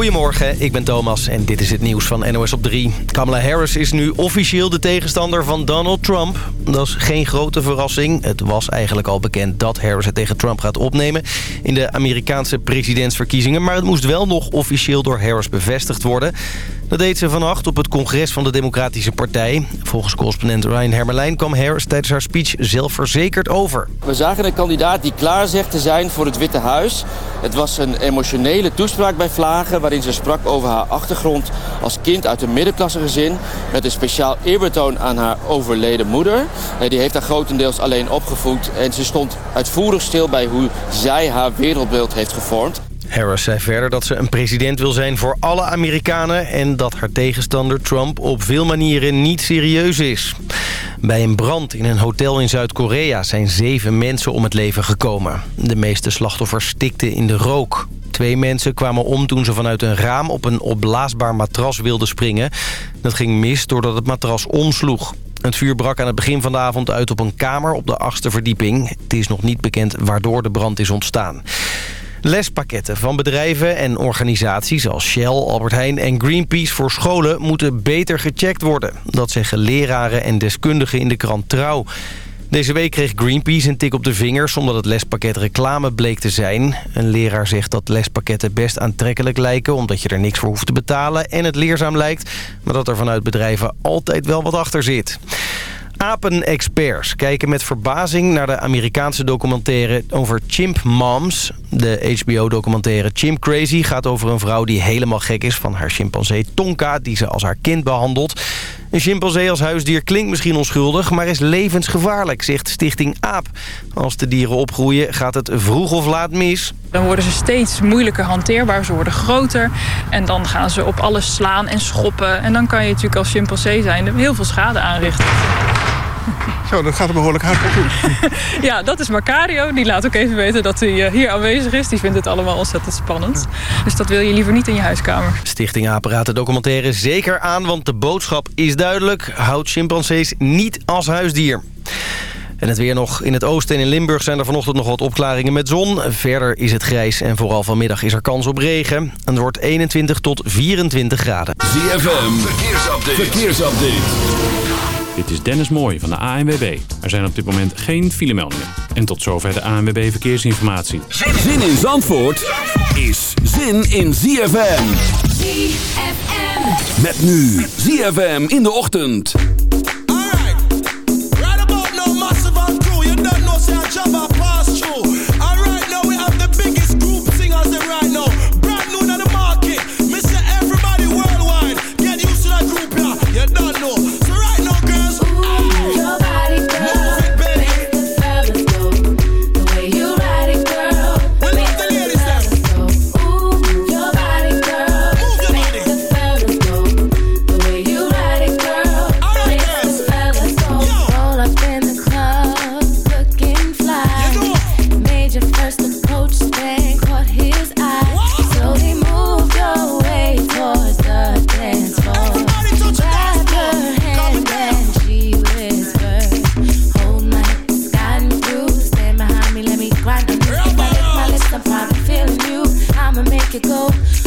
Goedemorgen, ik ben Thomas en dit is het nieuws van NOS op 3. Kamala Harris is nu officieel de tegenstander van Donald Trump. Dat is geen grote verrassing. Het was eigenlijk al bekend dat Harris het tegen Trump gaat opnemen... in de Amerikaanse presidentsverkiezingen. Maar het moest wel nog officieel door Harris bevestigd worden. Dat deed ze vannacht op het congres van de Democratische Partij. Volgens correspondent Ryan Hermelijn kwam Harris tijdens haar speech zelfverzekerd over. We zagen een kandidaat die klaar zegt te zijn voor het Witte Huis. Het was een emotionele toespraak bij Vlagen... waarin ze sprak over haar achtergrond als kind uit een middenklassegezin... met een speciaal eerbetoon aan haar overleden moeder. Die heeft haar grotendeels alleen opgevoed... en ze stond uitvoerig stil bij hoe zij haar wereldbeeld heeft gevormd. Harris zei verder dat ze een president wil zijn voor alle Amerikanen... en dat haar tegenstander Trump op veel manieren niet serieus is. Bij een brand in een hotel in Zuid-Korea zijn zeven mensen om het leven gekomen. De meeste slachtoffers stikten in de rook. Twee mensen kwamen om toen ze vanuit een raam op een opblaasbaar matras wilden springen. Dat ging mis doordat het matras omsloeg. Het vuur brak aan het begin van de avond uit op een kamer op de achtste verdieping. Het is nog niet bekend waardoor de brand is ontstaan. Lespakketten van bedrijven en organisaties als Shell, Albert Heijn en Greenpeace voor scholen moeten beter gecheckt worden. Dat zeggen leraren en deskundigen in de krant Trouw. Deze week kreeg Greenpeace een tik op de vingers omdat het lespakket reclame bleek te zijn. Een leraar zegt dat lespakketten best aantrekkelijk lijken omdat je er niks voor hoeft te betalen en het leerzaam lijkt. Maar dat er vanuit bedrijven altijd wel wat achter zit. Apenexperts kijken met verbazing naar de Amerikaanse documentaire over chimp moms. De HBO-documentaire Chimp Crazy gaat over een vrouw die helemaal gek is van haar chimpansee Tonka... die ze als haar kind behandelt. Een chimpansee als huisdier klinkt misschien onschuldig, maar is levensgevaarlijk, zegt Stichting AAP. Als de dieren opgroeien gaat het vroeg of laat mis. Dan worden ze steeds moeilijker hanteerbaar, ze worden groter. En dan gaan ze op alles slaan en schoppen. En dan kan je natuurlijk als chimpansee zijn heel veel schade aanrichten. Zo, dat gaat er behoorlijk hard op toe. ja, dat is Macario. Die laat ook even weten dat hij eh, hier aanwezig is. Die vindt het allemaal ontzettend spannend. Dus dat wil je liever niet in je huiskamer. Stichting Apparaat de documentaire zeker aan, want de boodschap is duidelijk. Houd chimpansees niet als huisdier. En het weer nog in het oosten en in Limburg zijn er vanochtend nog wat opklaringen met zon. Verder is het grijs en vooral vanmiddag is er kans op regen. Het wordt 21 tot 24 graden. ZFM, verkeersupdate. verkeersupdate. Dit is Dennis Mooij van de ANWB. Er zijn op dit moment geen filemeldingen. En tot zover de ANWB Verkeersinformatie. Zin in Zandvoort is zin in ZFM. ZFM. Met nu ZFM in de ochtend. So.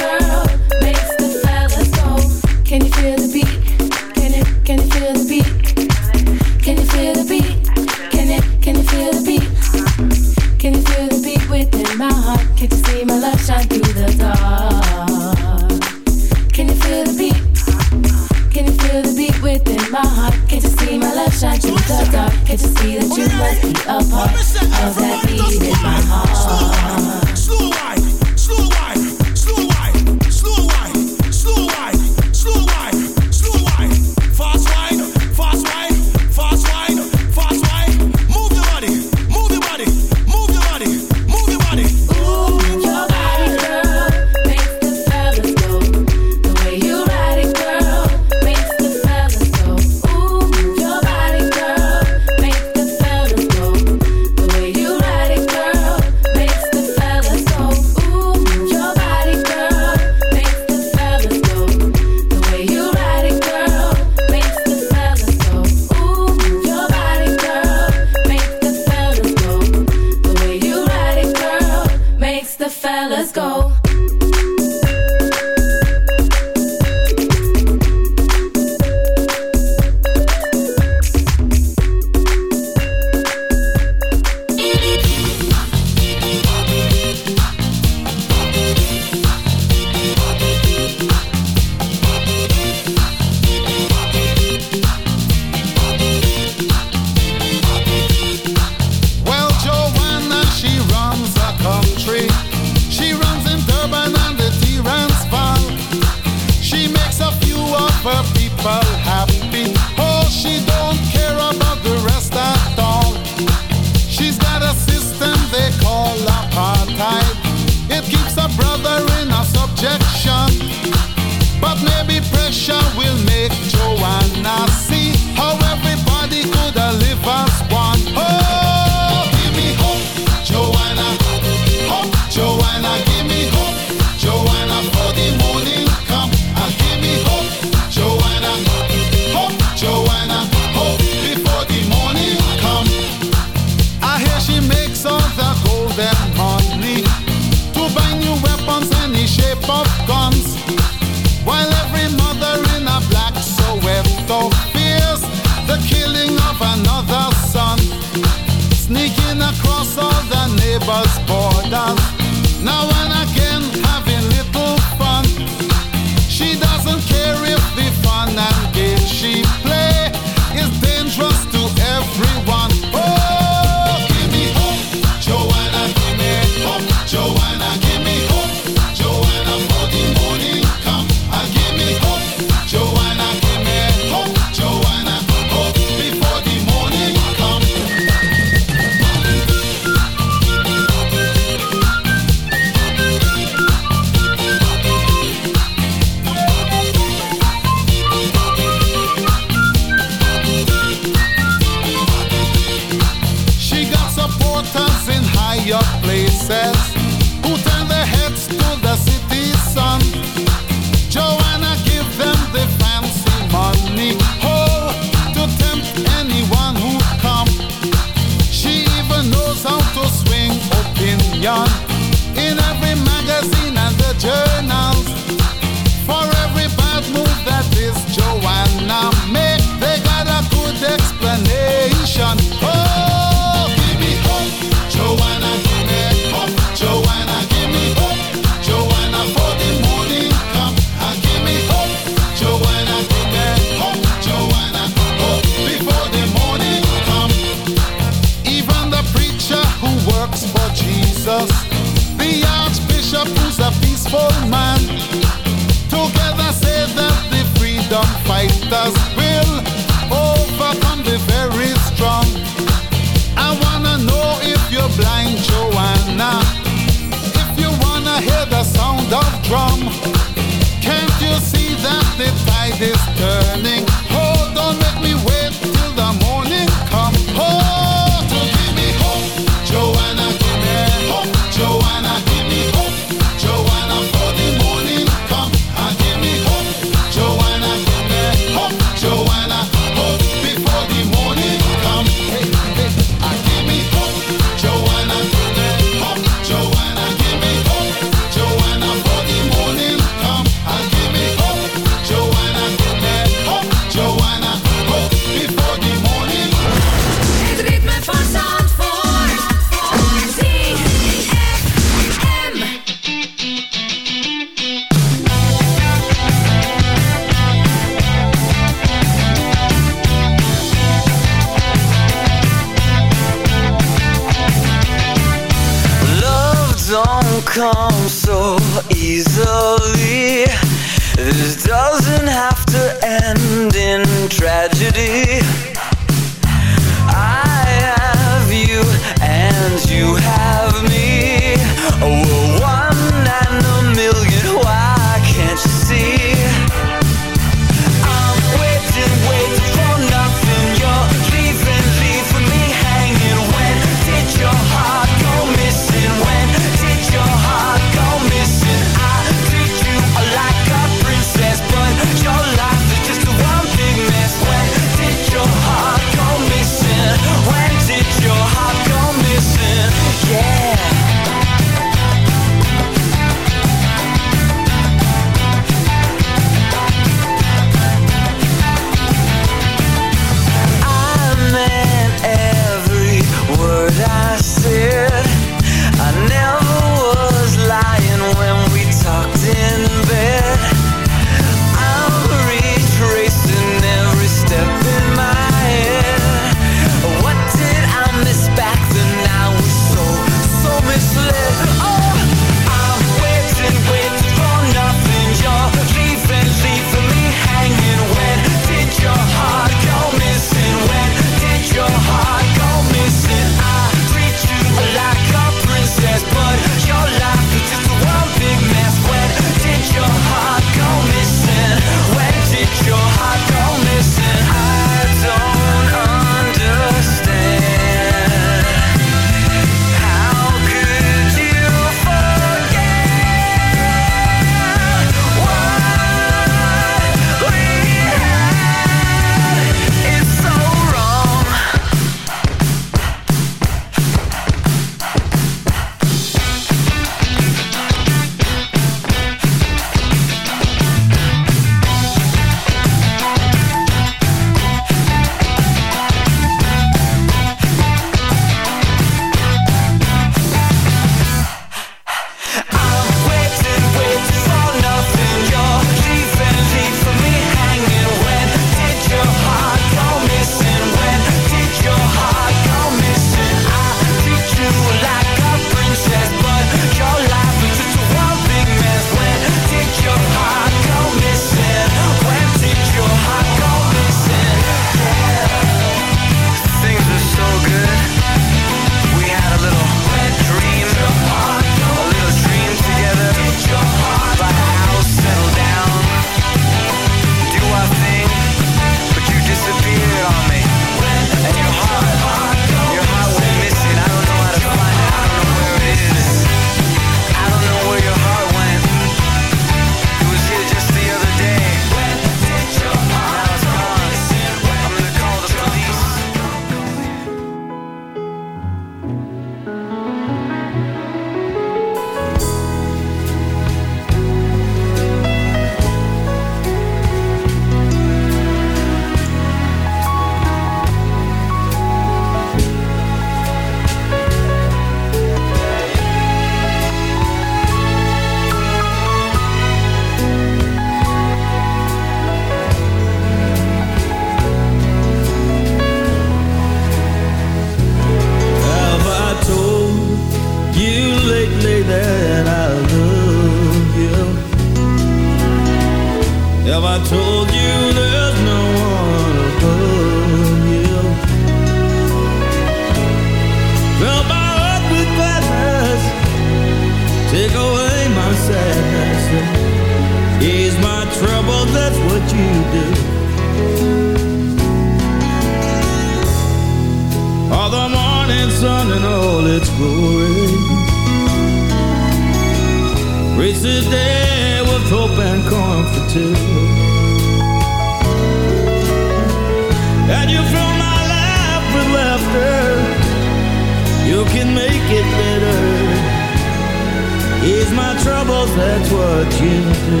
Ease my troubles, that's what you do.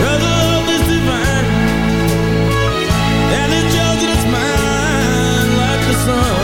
Cause love is divine, and it's jars and it's mine like the sun.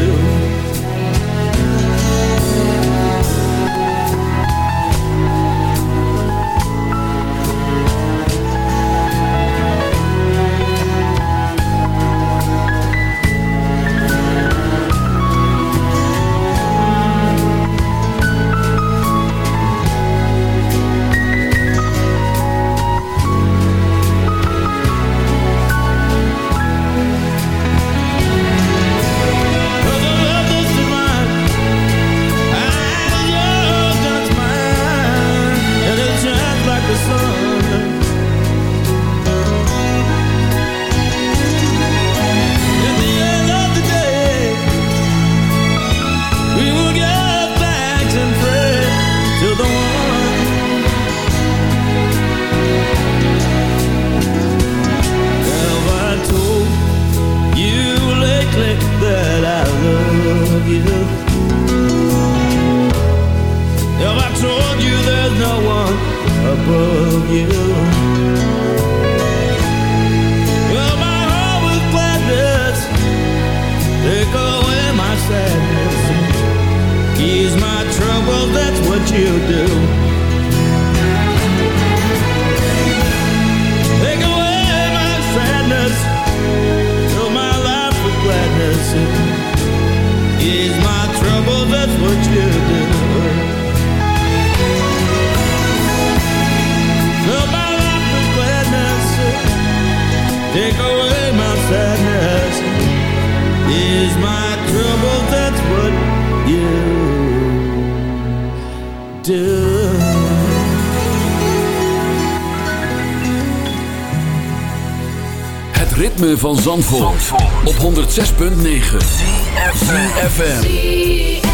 Op 106.9 ZFM.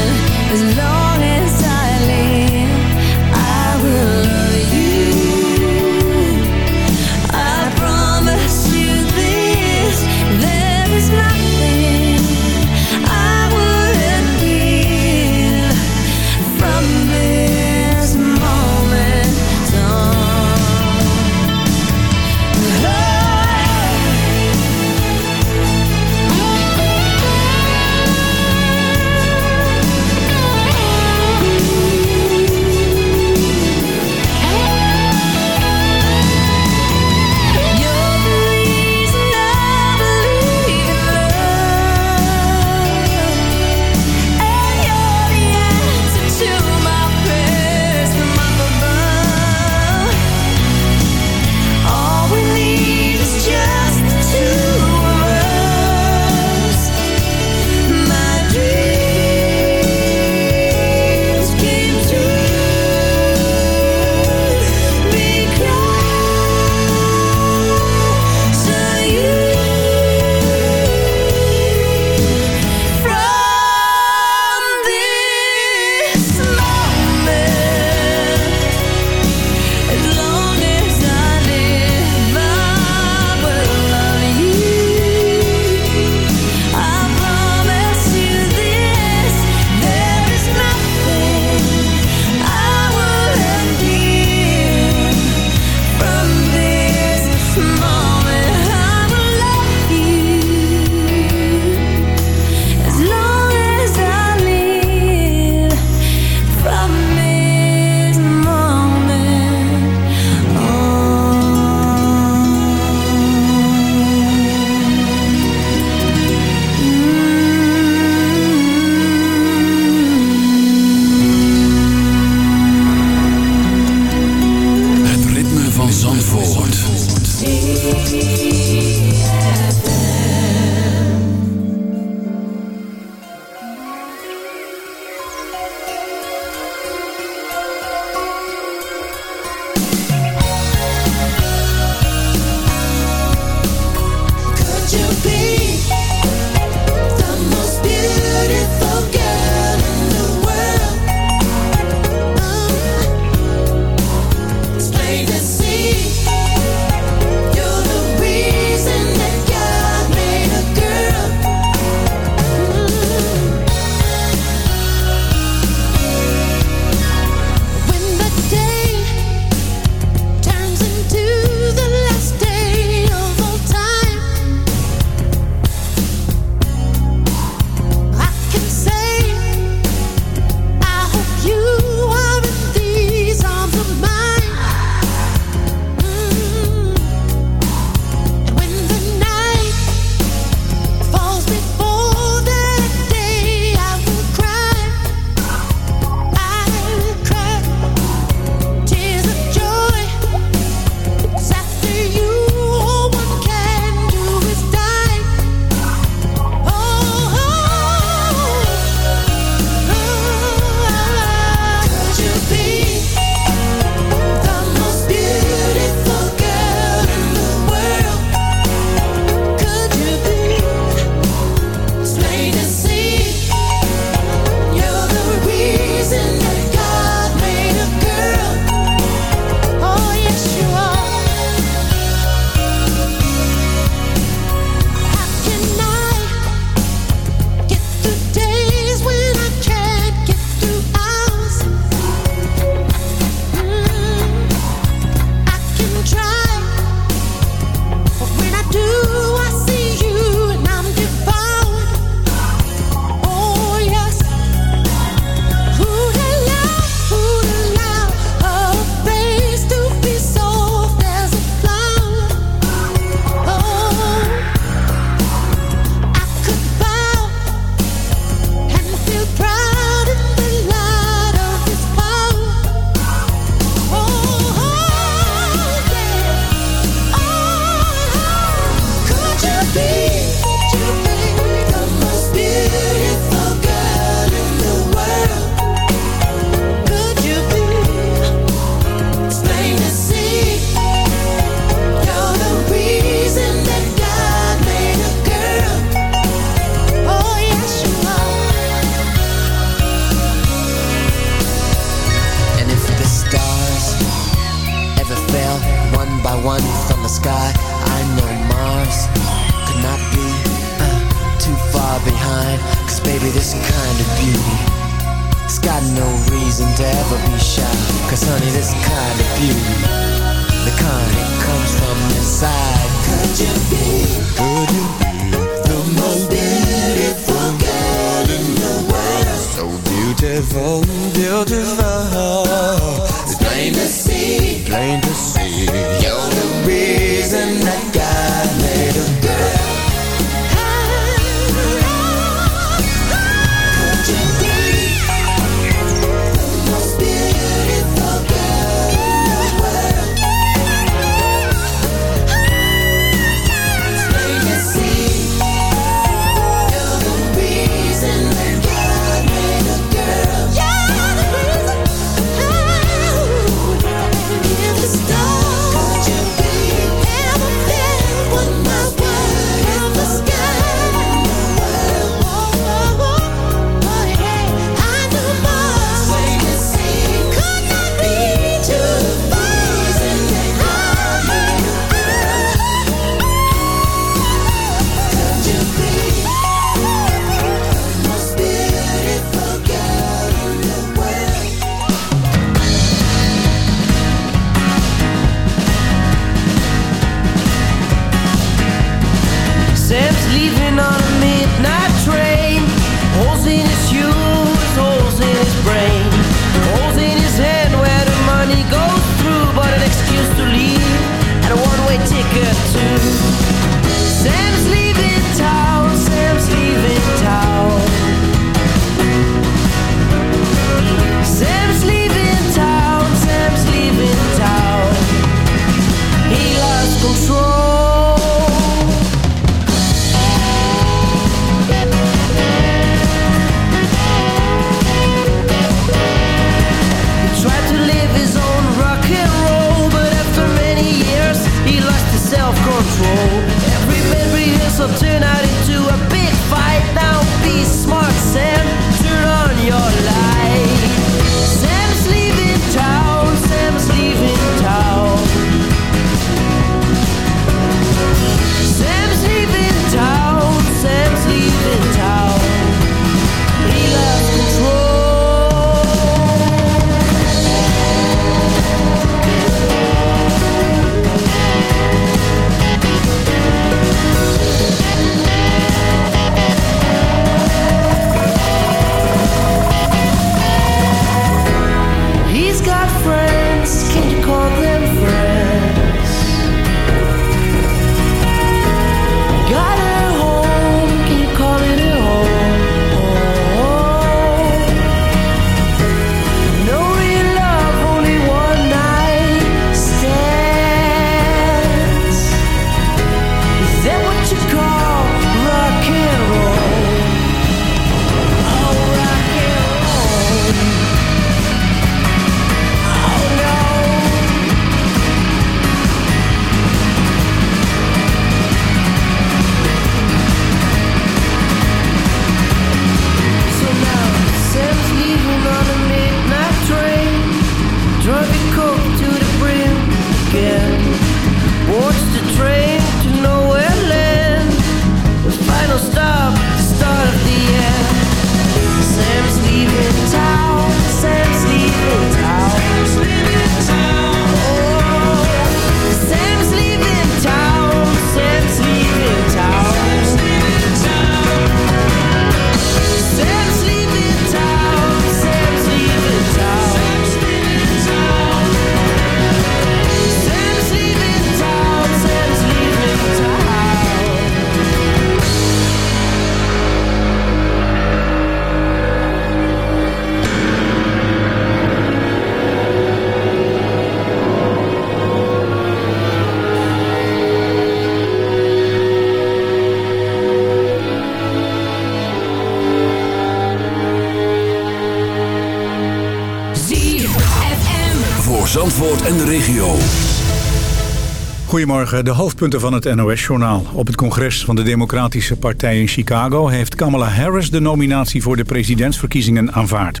Goedemorgen, de hoofdpunten van het NOS-journaal. Op het congres van de Democratische Partij in Chicago... heeft Kamala Harris de nominatie voor de presidentsverkiezingen aanvaard.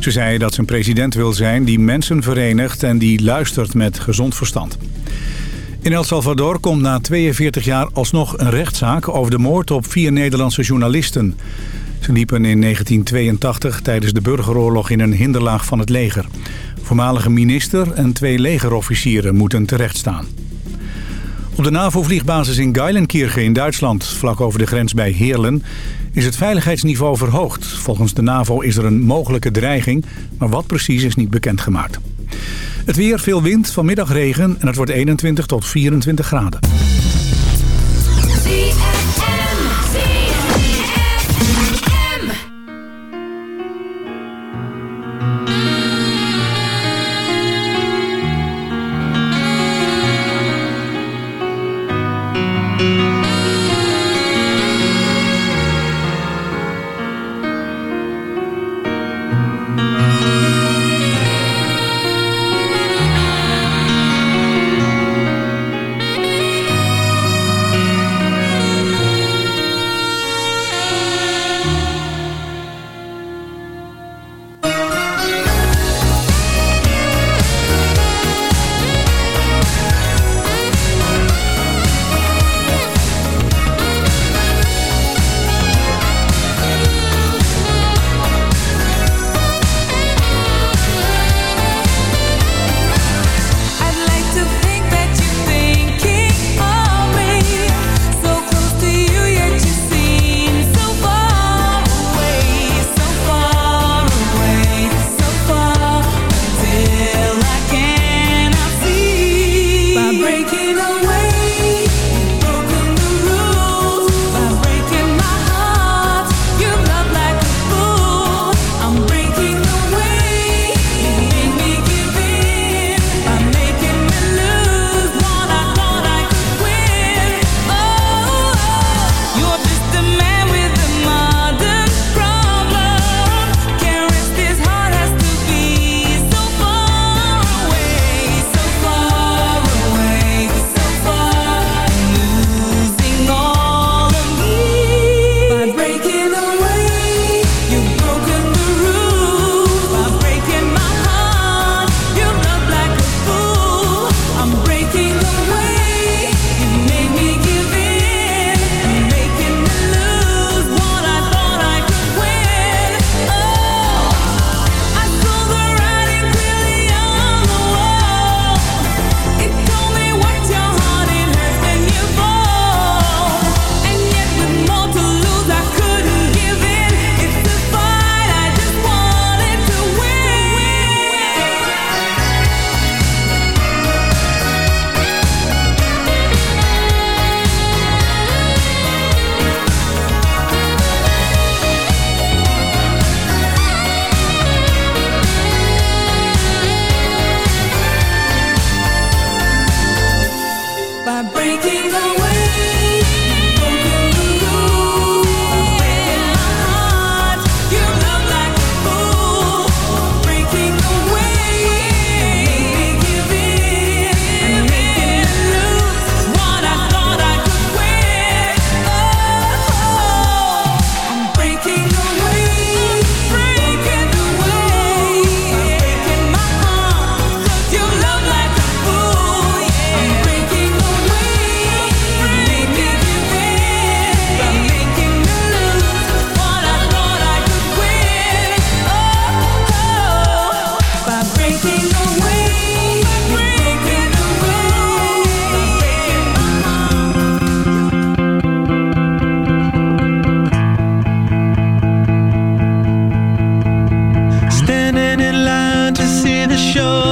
Ze zei dat ze een president wil zijn die mensen verenigt... en die luistert met gezond verstand. In El Salvador komt na 42 jaar alsnog een rechtszaak... over de moord op vier Nederlandse journalisten. Ze liepen in 1982 tijdens de burgeroorlog in een hinderlaag van het leger. Voormalige minister en twee legerofficieren moeten terechtstaan. Op de NAVO-vliegbasis in Geilenkirche in Duitsland, vlak over de grens bij Heerlen, is het veiligheidsniveau verhoogd. Volgens de NAVO is er een mogelijke dreiging, maar wat precies is niet bekendgemaakt. Het weer, veel wind, vanmiddag regen en het wordt 21 tot 24 graden. show.